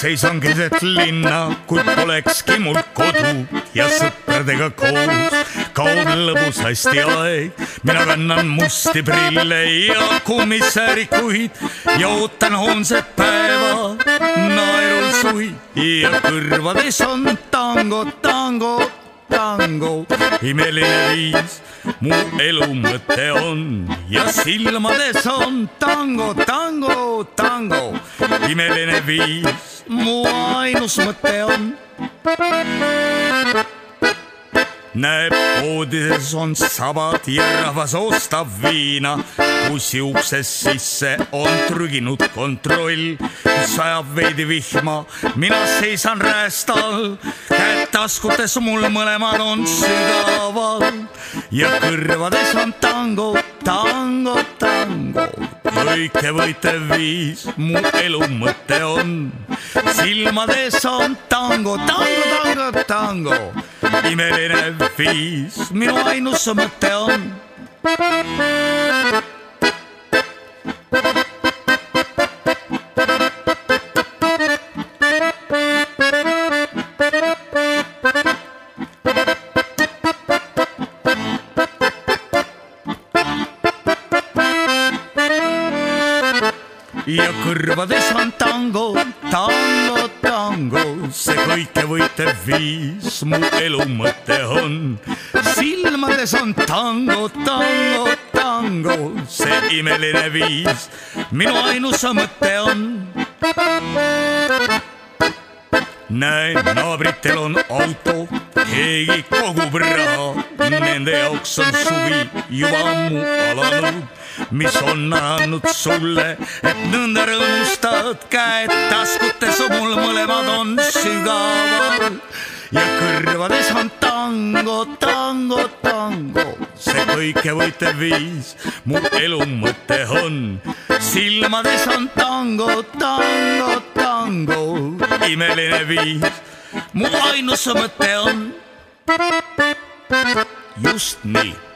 seisan keset linna, kuid polekski mul kodu ja sõpradega koos. Kaob lõbusasti aeg. mina kannan musti prille ja kummissäärikuid ja ootan homset päeva. Naerul suvi ja kõrvades on tango, tango, tango, imeline viis mu elu mõte on. Ja silmades on tango, tango, tango, imeline viis, mu ainus mõte on näeb poodides on sabad ja rahvas ostab viina. bussi uksest sisse on trüginud kontroll, sajab veidi vihma, mina seisan räästal, käed taskutes mul mõlemad on sügaval ja kõrvades on tango, tango, tango. kõike võitev viis, mu elu mõte on, silmades on tango, tango, tango, tango imeline viis, minu ainus mõte on. ja kõrvades on tango, tango, tango, see kõikevõitev viis mu elu mõte on. silmades on tango, tango, tango, see imeline viis minu ainus mõte on näen, naabritel on auto, keegi kogub raha, nende jaoks on suvi juba ammu alanud. mis on andnud sulle, et nõnda rõõmustad, käed taskutes mul mõlemad on sügaval ja kõrvades on tango, tango, tango, see kõikevõitev viis mu elu mõte on. silmades on tango, tango, tango, imeline viis, mu ainus mõte on. just nii